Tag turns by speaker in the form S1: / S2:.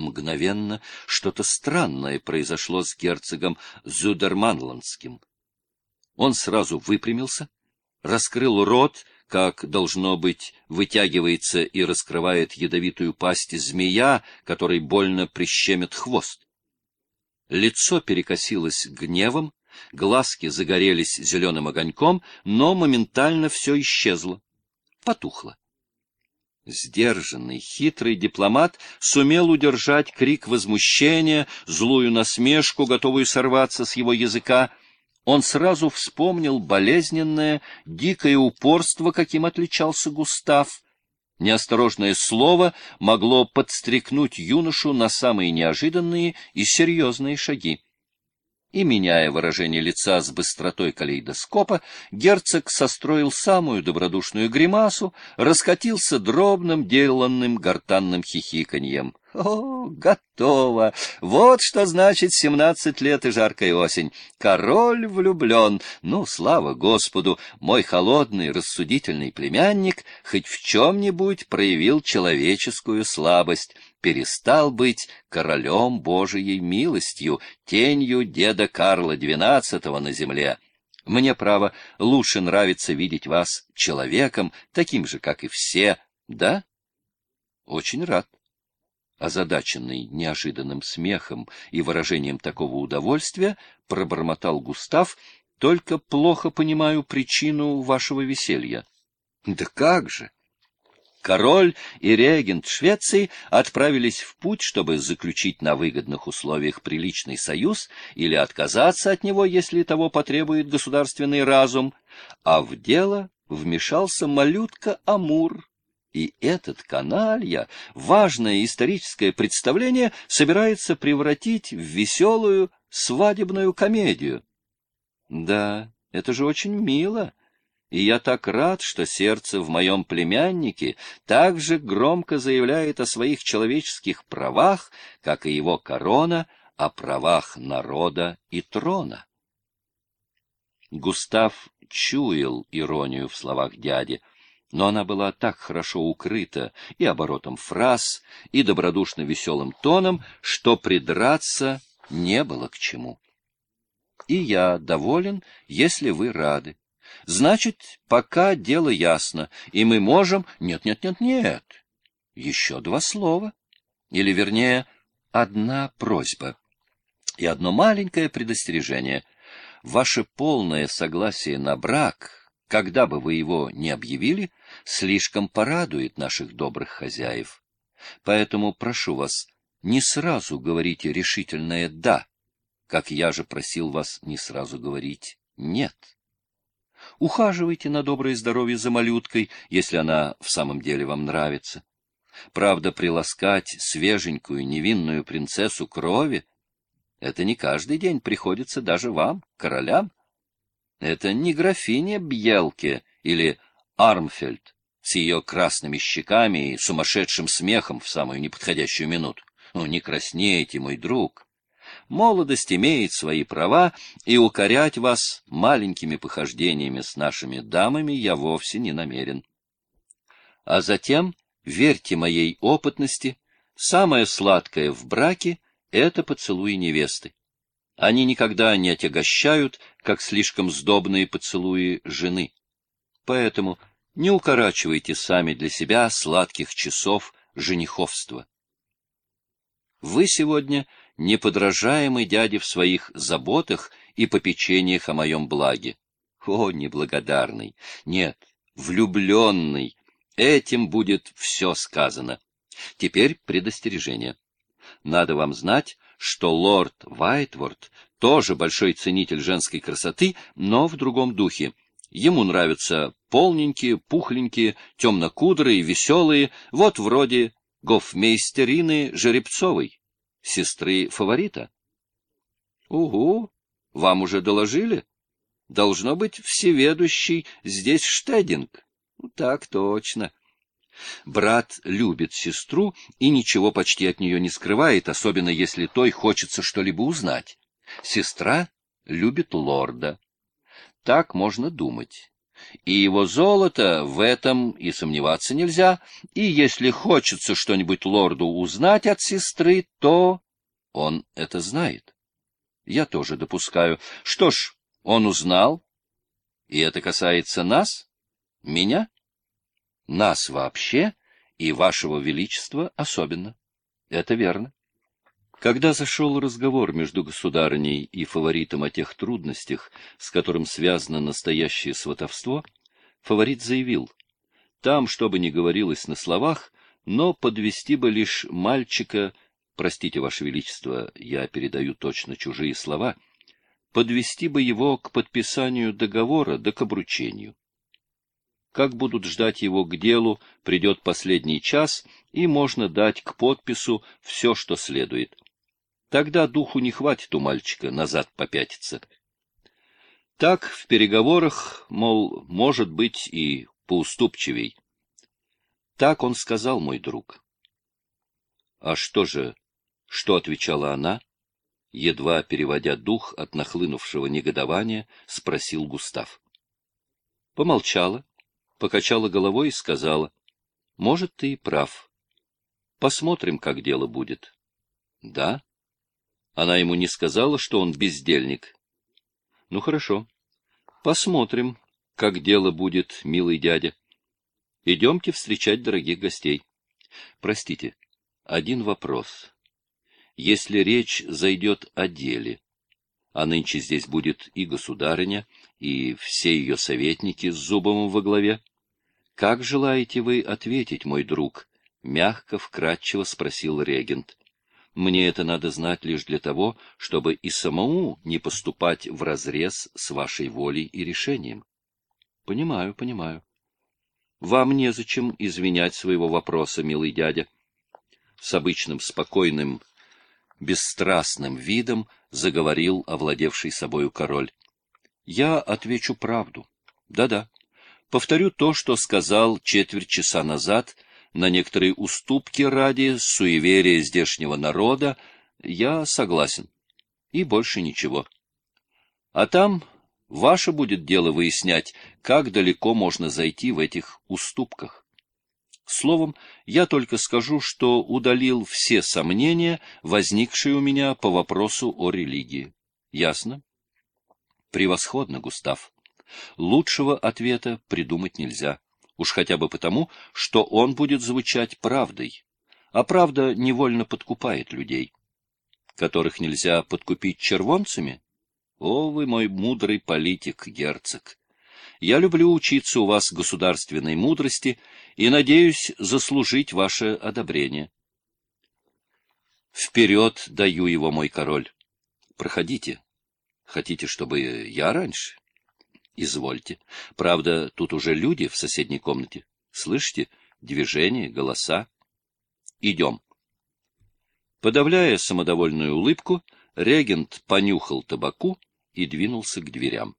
S1: Мгновенно что-то странное произошло с герцогом Зудерманландским. Он сразу выпрямился, раскрыл рот, как, должно быть, вытягивается и раскрывает ядовитую пасть змея, которой больно прищемит хвост. Лицо перекосилось гневом, глазки загорелись зеленым огоньком, но моментально все исчезло, потухло. Сдержанный, хитрый дипломат сумел удержать крик возмущения, злую насмешку, готовую сорваться с его языка. Он сразу вспомнил болезненное, дикое упорство, каким отличался Густав. Неосторожное слово могло подстрекнуть юношу на самые неожиданные и серьезные шаги и, меняя выражение лица с быстротой калейдоскопа, герцог состроил самую добродушную гримасу, раскатился дробным, деланным гортанным хихиканьем. О, готово! Вот что значит семнадцать лет и жаркая осень. Король влюблен. Ну, слава Господу, мой холодный, рассудительный племянник хоть в чем-нибудь проявил человеческую слабость, перестал быть королем Божией милостью, тенью деда Карла XII на земле. Мне, право, лучше нравится видеть вас человеком, таким же, как и все, да? Очень рад озадаченный неожиданным смехом и выражением такого удовольствия, пробормотал Густав, только плохо понимаю причину вашего веселья. Да как же! Король и регент Швеции отправились в путь, чтобы заключить на выгодных условиях приличный союз или отказаться от него, если того потребует государственный разум, а в дело вмешался малютка Амур, и этот каналья важное историческое представление собирается превратить в веселую свадебную комедию. Да, это же очень мило. И я так рад, что сердце в моем племяннике так же громко заявляет о своих человеческих правах, как и его корона о правах народа и трона. Густав чуял иронию в словах дяди, но она была так хорошо укрыта и оборотом фраз, и добродушно веселым тоном, что придраться не было к чему. И я доволен, если вы рады. Значит, пока дело ясно, и мы можем... Нет, нет, нет, нет. Еще два слова. Или, вернее, одна просьба. И одно маленькое предостережение. Ваше полное согласие на брак когда бы вы его не объявили, слишком порадует наших добрых хозяев. Поэтому прошу вас, не сразу говорите решительное «да», как я же просил вас не сразу говорить «нет». Ухаживайте на доброе здоровье за малюткой, если она в самом деле вам нравится. Правда, приласкать свеженькую невинную принцессу крови — это не каждый день приходится даже вам, королям. Это не графиня Бьелке или Армфельд с ее красными щеками и сумасшедшим смехом в самую неподходящую минуту. Ну, не краснейте, мой друг. Молодость имеет свои права, и укорять вас маленькими похождениями с нашими дамами я вовсе не намерен. А затем, верьте моей опытности, самое сладкое в браке — это поцелуй невесты. Они никогда не отягощают, как слишком сдобные поцелуи жены. Поэтому не укорачивайте сами для себя сладких часов жениховства. Вы сегодня неподражаемый дядя в своих заботах и попечениях о моем благе. О, неблагодарный! Нет, влюбленный! Этим будет все сказано. Теперь предостережение. Надо вам знать, что лорд Вайтворд тоже большой ценитель женской красоты, но в другом духе. Ему нравятся полненькие, пухленькие, темнокудрые, веселые, вот вроде гофмейстерины Жеребцовой, сестры фаворита. — Угу, вам уже доложили? Должно быть всеведущий здесь Штединг. — Так точно. Брат любит сестру и ничего почти от нее не скрывает, особенно если той хочется что-либо узнать. Сестра любит лорда. Так можно думать. И его золото, в этом и сомневаться нельзя, и если хочется что-нибудь лорду узнать от сестры, то он это знает. Я тоже допускаю. Что ж, он узнал, и это касается нас, меня, нас вообще и вашего величества особенно. Это верно. Когда зашел разговор между государыней и фаворитом о тех трудностях, с которым связано настоящее сватовство, фаворит заявил, там, что бы ни говорилось на словах, но подвести бы лишь мальчика, простите, Ваше Величество, я передаю точно чужие слова, подвести бы его к подписанию договора да к обручению. Как будут ждать его к делу, придет последний час, и можно дать к подпису все, что следует. Тогда духу не хватит у мальчика назад попятиться. Так в переговорах, мол, может быть и поуступчивей. Так он сказал, мой друг. А что же, что отвечала она? Едва переводя дух от нахлынувшего негодования, спросил Густав. Помолчала, покачала головой и сказала, может, ты и прав. Посмотрим, как дело будет. Да? Она ему не сказала, что он бездельник. Ну, хорошо. Посмотрим, как дело будет, милый дядя. Идемте встречать дорогих гостей. Простите, один вопрос. Если речь зайдет о деле, а нынче здесь будет и государыня, и все ее советники с Зубовым во главе, как желаете вы ответить, мой друг? — мягко, вкратчиво спросил регент. Мне это надо знать лишь для того, чтобы и самому не поступать вразрез с вашей волей и решением. Понимаю, понимаю. Вам незачем извинять своего вопроса, милый дядя. С обычным спокойным, бесстрастным видом заговорил овладевший собою король. Я отвечу правду. Да-да. Повторю то, что сказал четверть часа назад — на некоторые уступки ради суеверия здешнего народа, я согласен. И больше ничего. А там ваше будет дело выяснять, как далеко можно зайти в этих уступках. Словом, я только скажу, что удалил все сомнения, возникшие у меня по вопросу о религии. Ясно? Превосходно, Густав. Лучшего ответа придумать нельзя уж хотя бы потому, что он будет звучать правдой, а правда невольно подкупает людей, которых нельзя подкупить червонцами. О, вы мой мудрый политик, герцог! Я люблю учиться у вас государственной мудрости и надеюсь заслужить ваше одобрение. Вперед даю его, мой король. Проходите. Хотите, чтобы я раньше? Извольте. Правда, тут уже люди в соседней комнате. Слышите? Движение, голоса. Идем. Подавляя самодовольную улыбку, регент понюхал табаку и двинулся к дверям.